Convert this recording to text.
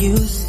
use.